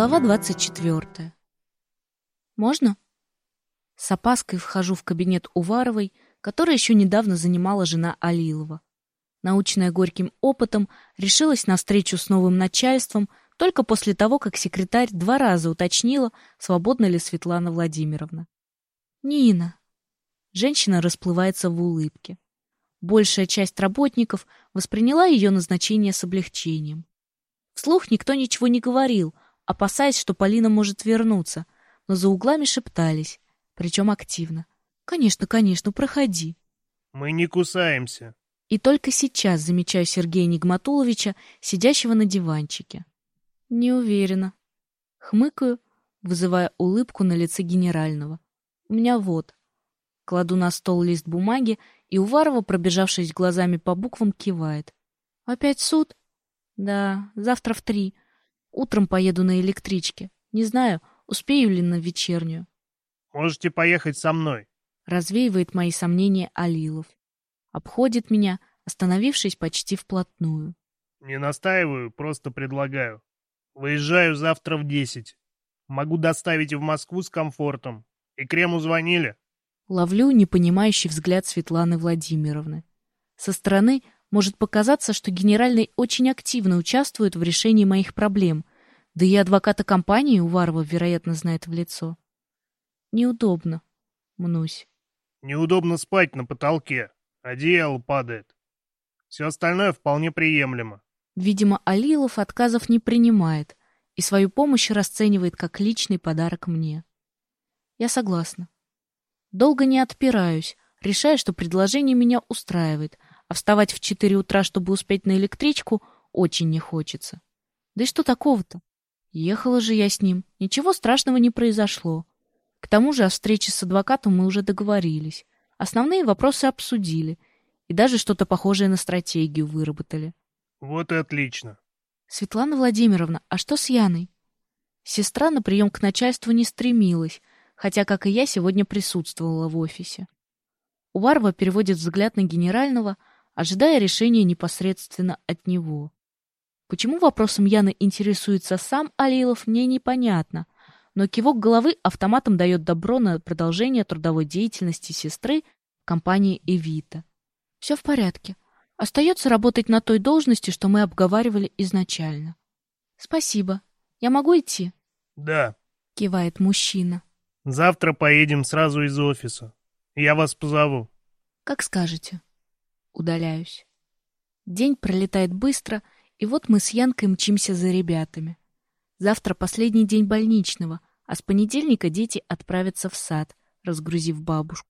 Глава 24. Можно? С опаской вхожу в кабинет Уваровой, который еще недавно занимала жена Алилова. Научная горьким опытом, решилась на встречу с новым начальством только после того, как секретарь два раза уточнила, свободна ли Светлана Владимировна. «Нина!» Женщина расплывается в улыбке. Большая часть работников восприняла ее назначение с облегчением. Вслух никто ничего не говорил, опасаясь, что Полина может вернуться, но за углами шептались, причем активно. «Конечно, конечно, проходи». «Мы не кусаемся». И только сейчас замечаю Сергея Нигматуловича, сидящего на диванчике. Не уверена. Хмыкаю, вызывая улыбку на лице генерального. У меня вот. Кладу на стол лист бумаги, и Уварова, пробежавшись глазами по буквам, кивает. «Опять суд?» «Да, завтра в три. Утром поеду на электричке. Не знаю, успею ли на вечернюю». «Можете поехать со мной», — развеивает мои сомнения Алилов. Обходит меня, остановившись почти вплотную. «Не настаиваю, просто предлагаю. Выезжаю завтра в десять. Могу доставить в Москву с комфортом. И Крему звонили?» Ловлю непонимающий взгляд Светланы Владимировны. Со стороны может показаться, что генеральный очень активно участвует в решении моих проблем, да и адвоката компании Уварова, вероятно, знает в лицо. Неудобно. Мнусь. Неудобно спать на потолке. Одеяло падает. Все остальное вполне приемлемо. Видимо, Алилов отказов не принимает и свою помощь расценивает как личный подарок мне. Я согласна. Долго не отпираюсь, решая, что предложение меня устраивает, а вставать в четыре утра, чтобы успеть на электричку, очень не хочется. Да и что такого-то? Ехала же я с ним, ничего страшного не произошло. К тому же о встрече с адвокатом мы уже договорились. Основные вопросы обсудили и даже что-то похожее на стратегию выработали. Вот и отлично. Светлана Владимировна, а что с Яной? Сестра на прием к начальству не стремилась, хотя, как и я, сегодня присутствовала в офисе. Уварова переводит взгляд на генерального, ожидая решения непосредственно от него. Почему вопросом Яны интересуется сам Алилов, мне непонятно, но кивок головы автоматом дает добро на продолжение трудовой деятельности сестры в компании «Эвита». Все в порядке. Остается работать на той должности, что мы обговаривали изначально. Спасибо. Я могу идти? Да. Кивает мужчина. Завтра поедем сразу из офиса. Я вас позову. Как скажете. Удаляюсь. День пролетает быстро, и вот мы с Янкой мчимся за ребятами. Завтра последний день больничного, а с понедельника дети отправятся в сад, разгрузив бабушку.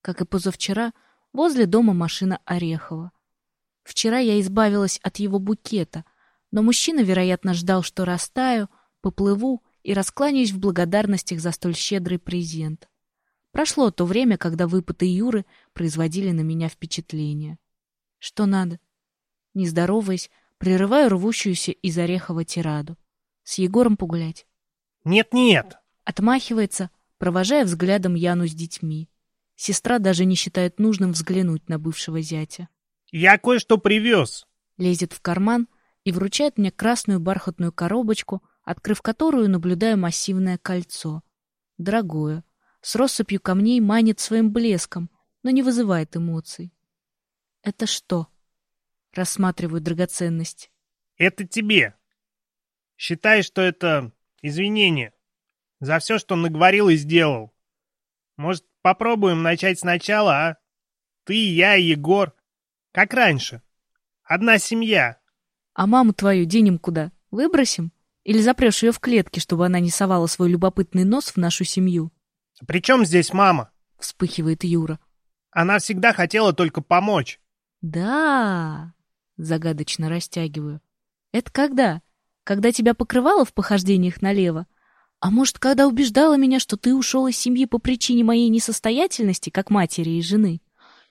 Как и позавчера, возле дома машина Орехова. Вчера я избавилась от его букета, но мужчина, вероятно, ждал, что растаю, поплыву и раскланяюсь в благодарностях за столь щедрый презент. Прошло то время, когда выпады Юры производили на меня впечатление. Что надо? Не здороваясь, прерываю рвущуюся из Орехова тираду. С Егором погулять. «Нет-нет!» Отмахивается, провожая взглядом Яну с детьми. Сестра даже не считает нужным взглянуть на бывшего зятя. «Я кое-что привез!» Лезет в карман и вручает мне красную бархатную коробочку, открыв которую наблюдаю массивное кольцо. Дорогое, с россыпью камней манит своим блеском, но не вызывает эмоций. «Это что?» Рассматриваю драгоценность. «Это тебе. Считай, что это извинение за все, что наговорил и сделал. Может, попробуем начать сначала, а? Ты, я и Егор. Как раньше. Одна семья». «А маму твою денем куда? Выбросим?» Или запрешь ее в клетке, чтобы она не совала свой любопытный нос в нашу семью? — При чем здесь мама? — вспыхивает Юра. — Она всегда хотела только помочь. — Да, — загадочно растягиваю. — Это когда? Когда тебя покрывало в похождениях налево? А может, когда убеждала меня, что ты ушел из семьи по причине моей несостоятельности, как матери и жены?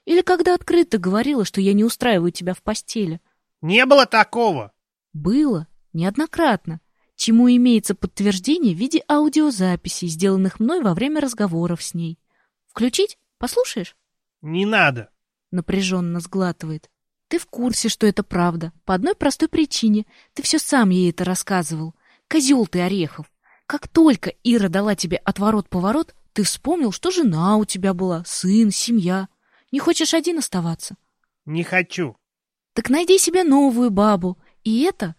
Или когда открыто говорила, что я не устраиваю тебя в постели? — Не было такого. — Было, неоднократно чему имеется подтверждение в виде аудиозаписей, сделанных мной во время разговоров с ней. Включить? Послушаешь? Не надо. Напряженно сглатывает. Ты в курсе, что это правда. По одной простой причине. Ты все сам ей это рассказывал. Козел ты, Орехов! Как только Ира дала тебе отворот-поворот, ты вспомнил, что жена у тебя была, сын, семья. Не хочешь один оставаться? Не хочу. Так найди себе новую бабу. И это...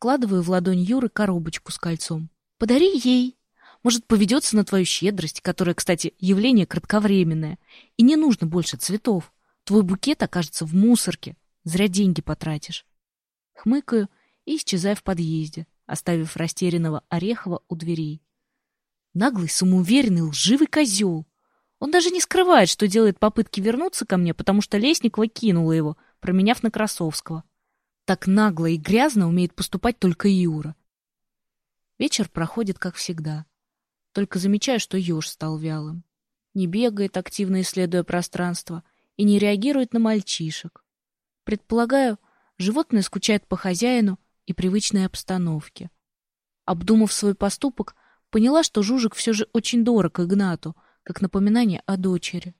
Вкладываю в ладонь Юры коробочку с кольцом. Подари ей. Может, поведется на твою щедрость, которая, кстати, явление кратковременное. И не нужно больше цветов. Твой букет окажется в мусорке. Зря деньги потратишь. Хмыкаю и исчезаю в подъезде, оставив растерянного Орехова у дверей. Наглый, самоуверенный, лживый козел. Он даже не скрывает, что делает попытки вернуться ко мне, потому что Лесникова кинула его, променяв на Красовского. Так нагло и грязно умеет поступать только Юра. Вечер проходит, как всегда. Только замечаю, что еж стал вялым. Не бегает, активно исследуя пространство, и не реагирует на мальчишек. Предполагаю, животное скучает по хозяину и привычной обстановке. Обдумав свой поступок, Поняла, что Жужик все же очень дорог Игнату, как напоминание о дочери.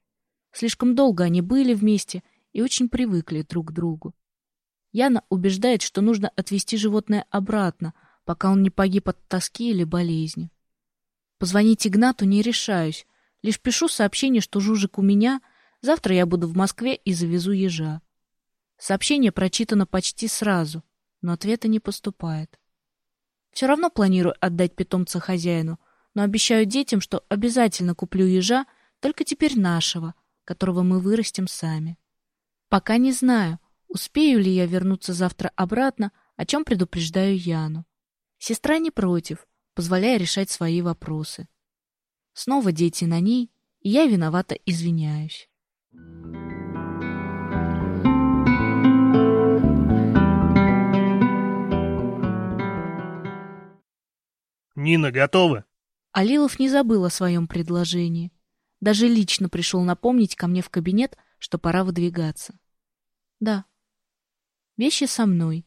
Слишком долго они были вместе и очень привыкли друг к другу. Яна убеждает, что нужно отвезти животное обратно, пока он не погиб от тоски или болезни. Позвонить Игнату не решаюсь, лишь пишу сообщение, что Жужик у меня, завтра я буду в Москве и завезу ежа. Сообщение прочитано почти сразу, но ответа не поступает. Все равно планирую отдать питомца хозяину, но обещаю детям, что обязательно куплю ежа, только теперь нашего, которого мы вырастим сами. Пока не знаю, успею ли я вернуться завтра обратно, о чем предупреждаю Яну. Сестра не против, позволяя решать свои вопросы. Снова дети на ней, и я виновата извиняюсь. Нина, готова? Алилов не забыл о своем предложении. Даже лично пришел напомнить ко мне в кабинет, что пора выдвигаться. Да. Вещи со мной.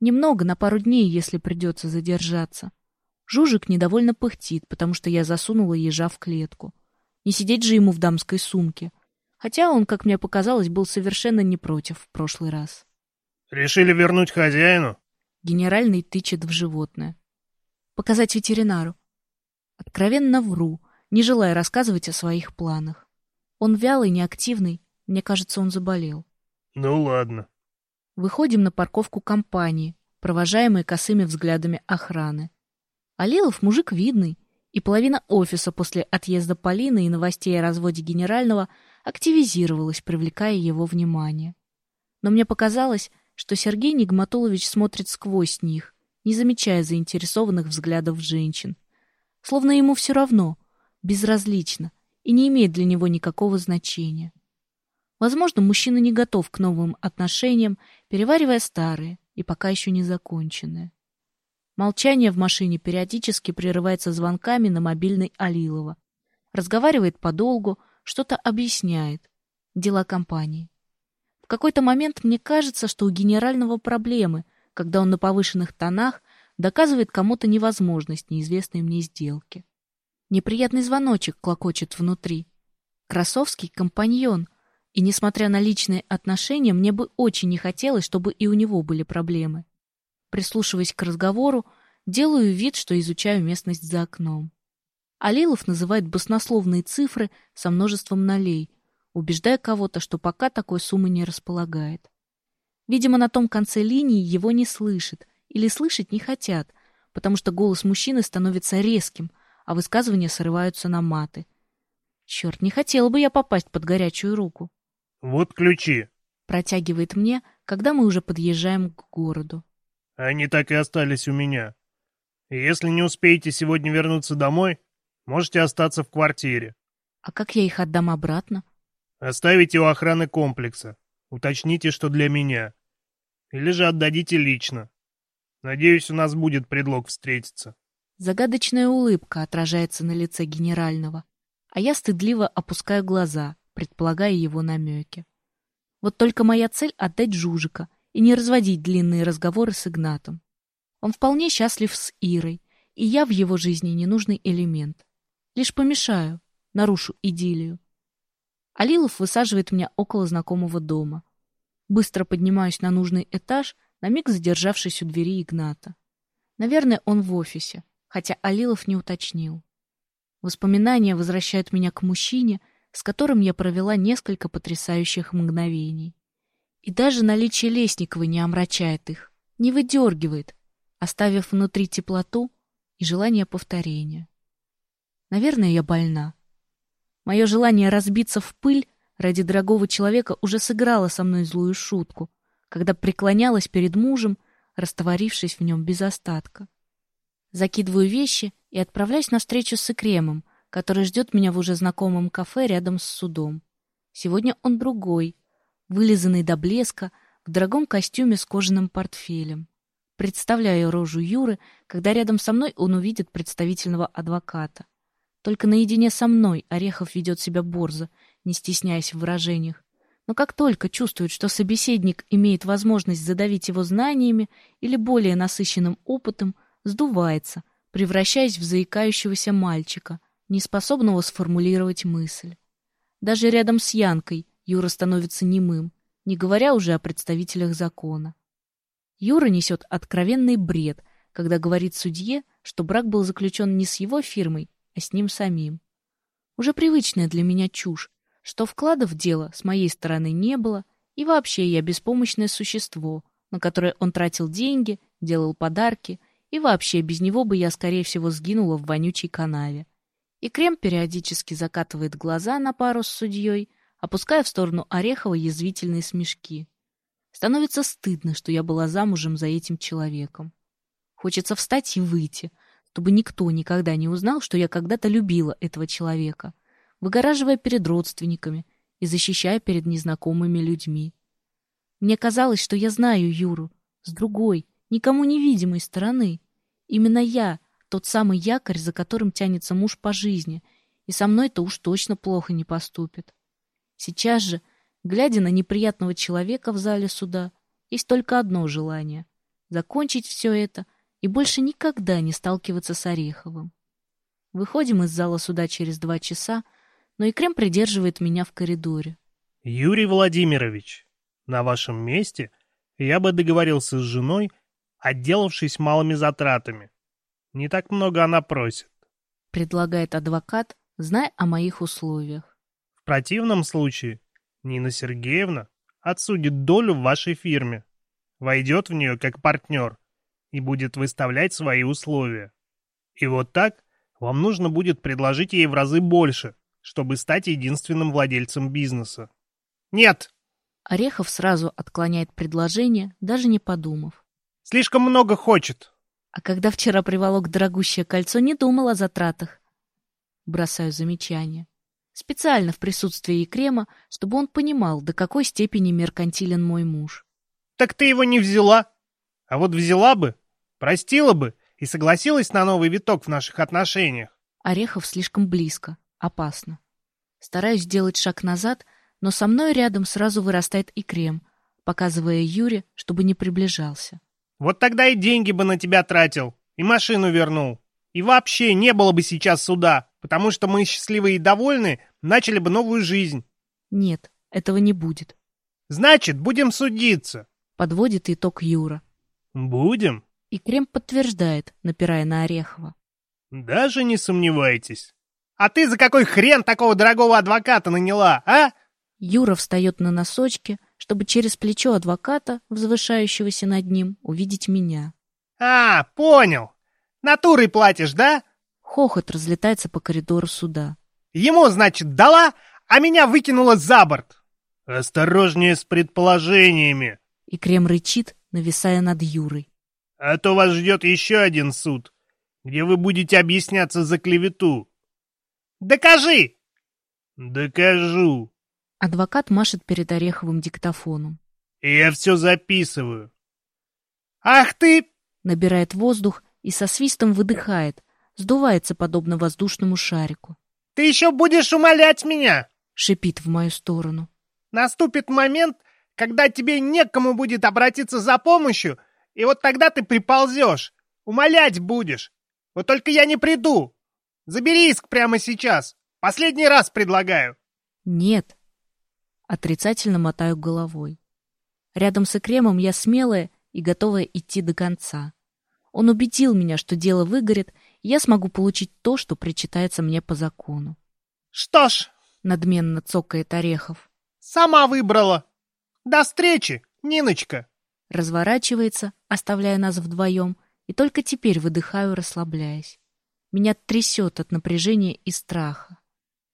Немного, на пару дней, если придется задержаться. Жужик недовольно пыхтит, потому что я засунула ежа в клетку. Не сидеть же ему в дамской сумке. Хотя он, как мне показалось, был совершенно не против в прошлый раз. «Решили вернуть хозяину?» Генеральный тычет в животное показать ветеринару. Откровенно вру, не желая рассказывать о своих планах. Он вялый, неактивный, мне кажется, он заболел. Ну ладно. Выходим на парковку компании, провожаемые косыми взглядами охраны. Алилов мужик видный, и половина офиса после отъезда Полины и новостей о разводе генерального активизировалась, привлекая его внимание. Но мне показалось, что Сергей Нигматулович смотрит сквозь них, не замечая заинтересованных взглядов женщин. Словно ему все равно, безразлично и не имеет для него никакого значения. Возможно, мужчина не готов к новым отношениям, переваривая старые и пока еще не законченные. Молчание в машине периодически прерывается звонками на мобильный Алилова. Разговаривает подолгу, что-то объясняет. Дела компании. В какой-то момент мне кажется, что у генерального проблемы, когда он на повышенных тонах доказывает кому-то невозможность неизвестной мне сделки. Неприятный звоночек клокочет внутри. Красовский — компаньон, и, несмотря на личные отношения, мне бы очень не хотелось, чтобы и у него были проблемы. Прислушиваясь к разговору, делаю вид, что изучаю местность за окном. Алилов называет баснословные цифры со множеством нолей, убеждая кого-то, что пока такой суммы не располагает. Видимо, на том конце линии его не слышат или слышать не хотят, потому что голос мужчины становится резким, а высказывания срываются на маты. Черт, не хотела бы я попасть под горячую руку. «Вот ключи», — протягивает мне, когда мы уже подъезжаем к городу. «Они так и остались у меня. если не успеете сегодня вернуться домой, можете остаться в квартире». «А как я их отдам обратно?» «Оставите у охраны комплекса. Уточните, что для меня. Или же отдадите лично. Надеюсь, у нас будет предлог встретиться. Загадочная улыбка отражается на лице генерального, а я стыдливо опускаю глаза, предполагая его намеки. Вот только моя цель — отдать Жужика и не разводить длинные разговоры с Игнатом. Он вполне счастлив с Ирой, и я в его жизни ненужный элемент. Лишь помешаю, нарушу идиллию. Алилов высаживает меня около знакомого дома. Быстро поднимаюсь на нужный этаж, на миг задержавшись у двери Игната. Наверное, он в офисе, хотя Алилов не уточнил. Воспоминания возвращают меня к мужчине, с которым я провела несколько потрясающих мгновений. И даже наличие Лесниковой не омрачает их, не выдергивает, оставив внутри теплоту и желание повторения. Наверное, я больна. Мое желание разбиться в пыль ради дорогого человека уже сыграло со мной злую шутку, когда преклонялась перед мужем, растворившись в нем без остатка. Закидываю вещи и отправляюсь на встречу с Икремом, который ждет меня в уже знакомом кафе рядом с судом. Сегодня он другой, вылизанный до блеска, в дорогом костюме с кожаным портфелем. Представляю рожу Юры, когда рядом со мной он увидит представительного адвоката. Только наедине со мной Орехов ведет себя борзо, не стесняясь в выражениях. Но как только чувствует, что собеседник имеет возможность задавить его знаниями или более насыщенным опытом, сдувается, превращаясь в заикающегося мальчика, неспособного сформулировать мысль. Даже рядом с Янкой Юра становится немым, не говоря уже о представителях закона. Юра несет откровенный бред, когда говорит судье, что брак был заключен не с его фирмой, а с ним самим. Уже привычная для меня чушь, что вкладов в дело с моей стороны не было, и вообще я беспомощное существо, на которое он тратил деньги, делал подарки, и вообще без него бы я, скорее всего, сгинула в вонючей канаве. И Крем периодически закатывает глаза на пару с судьей, опуская в сторону Орехова язвительные смешки. Становится стыдно, что я была замужем за этим человеком. Хочется встать и выйти, чтобы никто никогда не узнал, что я когда-то любила этого человека, выгораживая перед родственниками и защищая перед незнакомыми людьми. Мне казалось, что я знаю Юру с другой, никому невидимой стороны. Именно я, тот самый якорь, за которым тянется муж по жизни, и со мной-то уж точно плохо не поступит. Сейчас же, глядя на неприятного человека в зале суда, есть только одно желание — закончить все это и больше никогда не сталкиваться с Ореховым. Выходим из зала суда через два часа, но и Крем придерживает меня в коридоре. «Юрий Владимирович, на вашем месте я бы договорился с женой, отделавшись малыми затратами. Не так много она просит», — предлагает адвокат, зная о моих условиях. «В противном случае Нина Сергеевна отсудит долю в вашей фирме, войдет в нее как партнер и будет выставлять свои условия. И вот так вам нужно будет предложить ей в разы больше, чтобы стать единственным владельцем бизнеса. Нет! Орехов сразу отклоняет предложение, даже не подумав. Слишком много хочет. А когда вчера приволок дорогущее кольцо, не думал о затратах. Бросаю замечание. Специально в присутствии крема, чтобы он понимал, до какой степени меркантилен мой муж. Так ты его не взяла. А вот взяла бы, простила бы и согласилась на новый виток в наших отношениях. Орехов слишком близко, опасно. Стараюсь сделать шаг назад, но со мной рядом сразу вырастает и крем, показывая Юре, чтобы не приближался. Вот тогда и деньги бы на тебя тратил, и машину вернул. И вообще не было бы сейчас суда, потому что мы счастливые и довольны начали бы новую жизнь. Нет, этого не будет. Значит, будем судиться. Подводит итог Юра. Будем? И Крем подтверждает, напирая на Орехова. Даже не сомневайтесь. А ты за какой хрен такого дорогого адвоката наняла, а? Юра встает на носочки, чтобы через плечо адвоката, возвышающегося над ним, увидеть меня. А, понял. Натурой платишь, да? Хохот разлетается по коридору суда. Ему, значит, дала, а меня выкинула за борт. Осторожнее с предположениями. И Крем рычит, нависая над Юрой. А то вас ждет еще один суд, где вы будете объясняться за клевету. Докажи! Докажу. Адвокат машет перед Ореховым диктофоном. Я все записываю. Ах ты! Набирает воздух и со свистом выдыхает, сдувается подобно воздушному шарику. Ты еще будешь умолять меня? Шипит в мою сторону. Наступит момент, когда тебе некому будет обратиться за помощью, и вот тогда ты приползешь, умолять будешь. Вот только я не приду. Забери иск прямо сейчас. Последний раз предлагаю. Нет. Отрицательно мотаю головой. Рядом с Экремом я смелая и готовая идти до конца. Он убедил меня, что дело выгорит, и я смогу получить то, что причитается мне по закону. «Что ж», — надменно цокает Орехов, — «сама выбрала. До встречи, Ниночка». Разворачивается, оставляя нас вдвоем, и только теперь выдыхаю, расслабляясь. Меня трясет от напряжения и страха.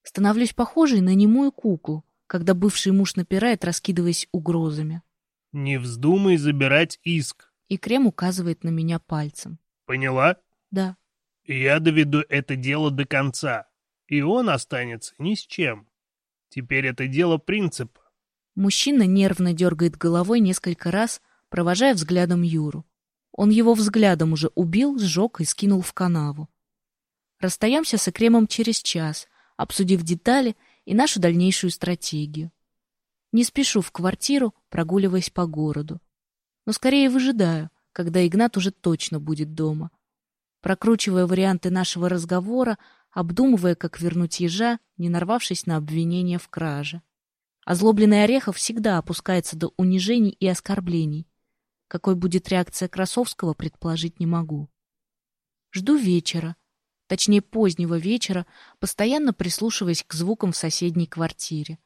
Становлюсь похожей на немую куклу, когда бывший муж напирает, раскидываясь угрозами. «Не вздумай забирать иск», и Крем указывает на меня пальцем. «Поняла?» «Да». «Я доведу это дело до конца, и он останется ни с чем. Теперь это дело принципа». Мужчина нервно дергает головой несколько раз, провожая взглядом Юру. Он его взглядом уже убил, сжег и скинул в канаву. Расстаемся с Экремом через час, обсудив детали и нашу дальнейшую стратегию. Не спешу в квартиру, прогуливаясь по городу но скорее выжидаю, когда Игнат уже точно будет дома. Прокручивая варианты нашего разговора, обдумывая, как вернуть ежа, не нарвавшись на обвинение в краже. Озлобленный Орехов всегда опускается до унижений и оскорблений. Какой будет реакция Красовского, предположить не могу. Жду вечера, точнее позднего вечера, постоянно прислушиваясь к звукам в соседней квартире.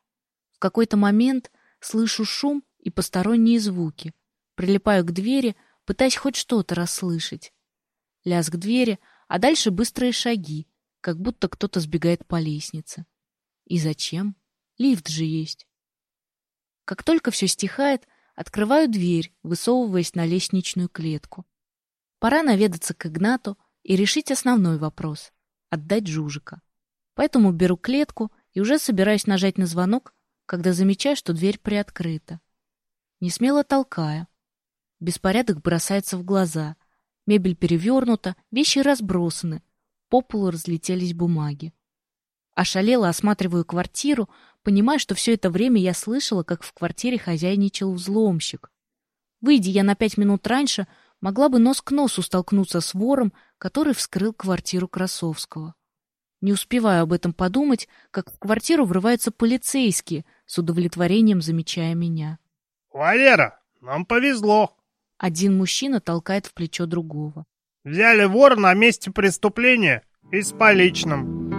В какой-то момент слышу шум и посторонние звуки. Прилипаю к двери, пытаясь хоть что-то расслышать. Лязг двери, а дальше быстрые шаги, как будто кто-то сбегает по лестнице. И зачем? Лифт же есть. Как только все стихает, открываю дверь, высовываясь на лестничную клетку. Пора наведаться к Игнату и решить основной вопрос — отдать Жужика. Поэтому беру клетку и уже собираюсь нажать на звонок, когда замечаю, что дверь приоткрыта. Не смело толкаю, Беспорядок бросается в глаза. Мебель перевернута, вещи разбросаны. По полу разлетелись бумаги. Ошалело осматриваю квартиру, понимая, что все это время я слышала, как в квартире хозяйничал взломщик. Выйдя я на пять минут раньше, могла бы нос к носу столкнуться с вором, который вскрыл квартиру Красовского. Не успеваю об этом подумать, как в квартиру врываются полицейские, с удовлетворением замечая меня. «Валера, нам повезло!» Один мужчина толкает в плечо другого. «Взяли вора на месте преступления и с поличным.